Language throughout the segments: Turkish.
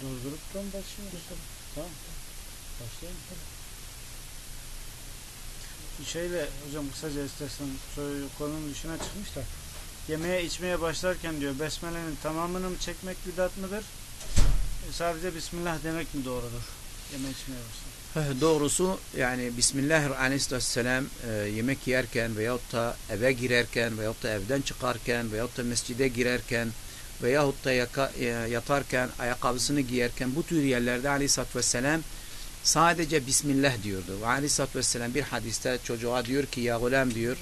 Durdurup da mı başlıyoruz? Tamam. Başlayalım. Şeyle hocam kısaca istersen konunun dışına çıkmış da yemeğe içmeye başlarken diyor besmelenin tamamını mı çekmek bidat mıdır? E, sadece Bismillah demek mi doğrudur? Yeme içmeye başlarken. Doğrusu yani Bismillahirrahmanirrahim e, yemek yerken veyahut da eve girerken veyahut da evden çıkarken veyahut da mescide girerken veyahut da yaka, e, yatarken ayakkabısını giyerken bu tür yerlerde aleyhissalatü vesselam sadece Bismillah diyordu. Ve aleyhissalatü vesselam bir hadiste çocuğa diyor ki ya gulam diyor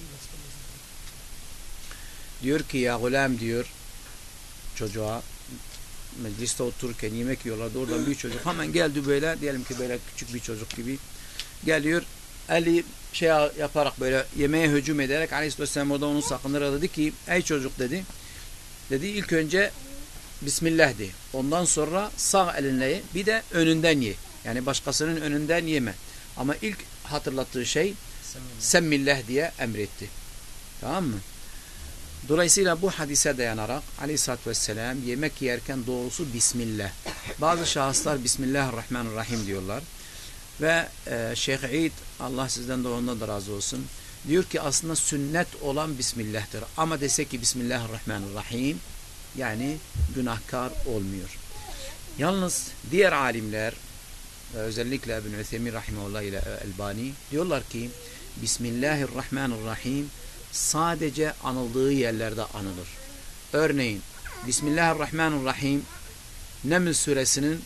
diyor ki ya gulam diyor çocuğa mecliste otururken yemek yiyorlardı. Oradan bir çocuk hemen geldi böyle diyelim ki böyle küçük bir çocuk gibi geliyor. Eli şey yaparak böyle yemeğe hücum ederek Aleyhisselam orada onu sakındıra dedi ki ey çocuk dedi. Dedi ilk önce Bismillah de. Ondan sonra sağ elinle ye. Bir de önünden ye. Yani başkasının önünden yeme. Ama ilk hatırlattığı şey Semmillah diye emretti. Tamam mı? Dolayısıyla bu hadise dayanarak aleyhissalatü vesselam yemek yerken doğrusu Bismillah. Bazı şahıslar Bismillahirrahmanirrahim diyorlar. Ve e, Şeyh İd Allah sizden de ondan da razı olsun. Diyor ki aslında sünnet olan Bismillah'tır. Ama dese ki Bismillahirrahmanirrahim yani günahkar olmuyor. Yalnız diğer alimler ve özellikle İbn-i Üthemin Rahimahullah ile Elbani diyorlar ki Bismillahirrahmanirrahim sadece anıldığı yerlerde anılır. Örneğin Bismillahirrahmanirrahim Neml suresinin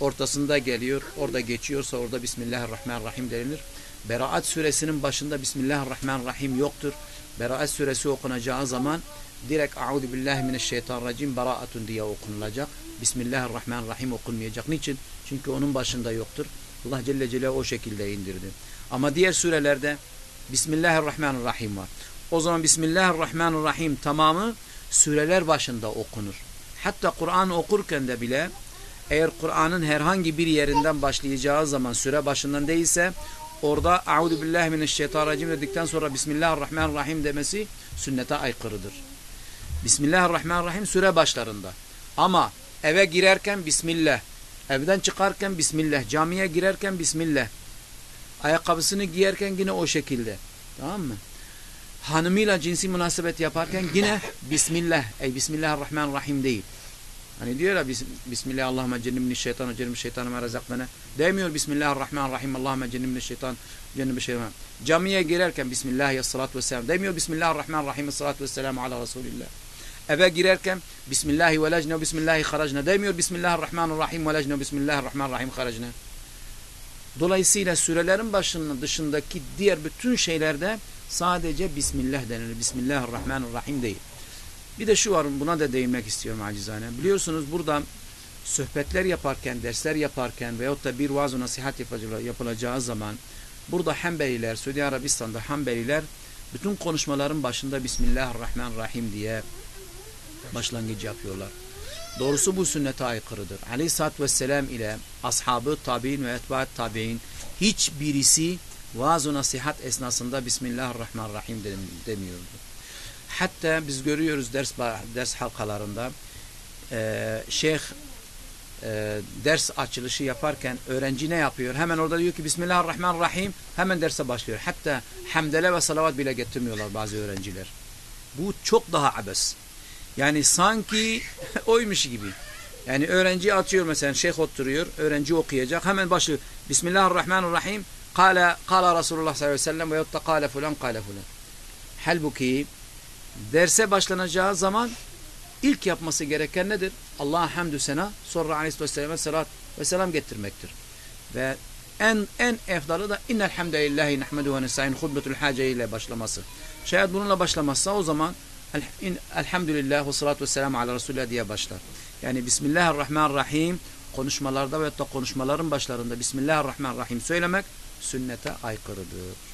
ortasında geliyor. Orada geçiyorsa orada Bismillahirrahmanirrahim denilir. Beraat suresinin başında Bismillahirrahmanirrahim yoktur. Beraat suresi okunacağı zaman direkt Euzu billahi mineşşeytanirracim beraatun diye okunulacak. Bismillahirrahmanirrahim okunmayacak. Niçin? Çünkü onun başında yoktur. Allah Celle Celaluhu o şekilde indirdi. Ama diğer surelerde Bismillahirrahmanirrahim var. O zaman Bismillahirrahmanirrahim tamamı süreler başında okunur. Hatta Kur'an okurken de bile eğer Kur'an'ın herhangi bir yerinden başlayacağı zaman süre başından değilse orada Euzu billahi mineşşeytanirracim dedikten sonra Bismillahirrahmanirrahim demesi sünnete aykırıdır. Bismillahirrahmanirrahim süre başlarında. Ama eve girerken Bismillah, evden çıkarken Bismillah, camiye girerken Bismillah, ayakkabısını giyerken yine o şekilde. Tamam mı? Hanımıyla cinsi münasebet yaparken yine Bismillah, ey Bismillahirrahmanirrahim değil. Hani diyor ya Bismillah Allahümme cennibni şeytan ve cennibni şeytanı me rezaktana. Demiyor Bismillahirrahmanirrahim Allahümme cennibni şeytan cennibni şeytan. Camiye girerken Bismillah salatu vesselam. Demiyor Bismillahirrahmanirrahim salatu vesselamu ala Resulillah. Eve girerken Bismillahi ve lacne Bismillahi haracna. Demiyor Bismillahirrahmanirrahim ve lacne Bismillahirrahmanirrahim haracna. Dolayısıyla sürelerin başının dışındaki diğer bütün şeylerde sadece Bismillah denilir. Bismillahirrahmanirrahim değil. Bir de şu var buna da değinmek istiyorum acizane. Biliyorsunuz burada sohbetler yaparken, dersler yaparken veyahut da bir vaaz nasihat yapılacağı zaman burada Hanbeliler, Suudi Arabistan'da Hanbeliler bütün konuşmaların başında Bismillahirrahmanirrahim diye başlangıcı yapıyorlar. Doğrusu bu sünnete aykırıdır. Aleyhisselatü Vesselam ile ashabı, tabi'in ve etbaat tabi'in hiçbirisi vaaz nasihat esnasında Bismillahirrahmanirrahim demiyordu. Hatta biz görüyoruz ders ders halkalarında e, şeyh e, ders açılışı yaparken öğrenci ne yapıyor? Hemen orada diyor ki Bismillahirrahmanirrahim hemen derse başlıyor. Hatta hamdele ve salavat bile getirmiyorlar bazı öğrenciler. Bu çok daha abes. Yani sanki oymuş gibi. Yani öğrenci atıyor mesela şeyh oturuyor, öğrenci okuyacak. Hemen başlıyor. Bismillahirrahmanirrahim. Kale, kala Resulullah sallallahu aleyhi ve sellem ve yotta kale fulan kale fulan. Halbuki derse başlanacağı zaman ilk yapması gereken nedir? Allah'a hamdü sena sonra aleyhisselam'a salat ve selam getirmektir. Ve en en efdalı da innel hamdelellahi nehmedu ve nestaîn hutbetul hace ile başlaması. Şayet bununla başlamazsa o zaman elhamdülillah ve salatu ve selamu ala Resulullah diye başlar. Yani Bismillahirrahmanirrahim konuşmalarda ve da konuşmaların başlarında Bismillahirrahmanirrahim söylemek sünnete aykırıdır.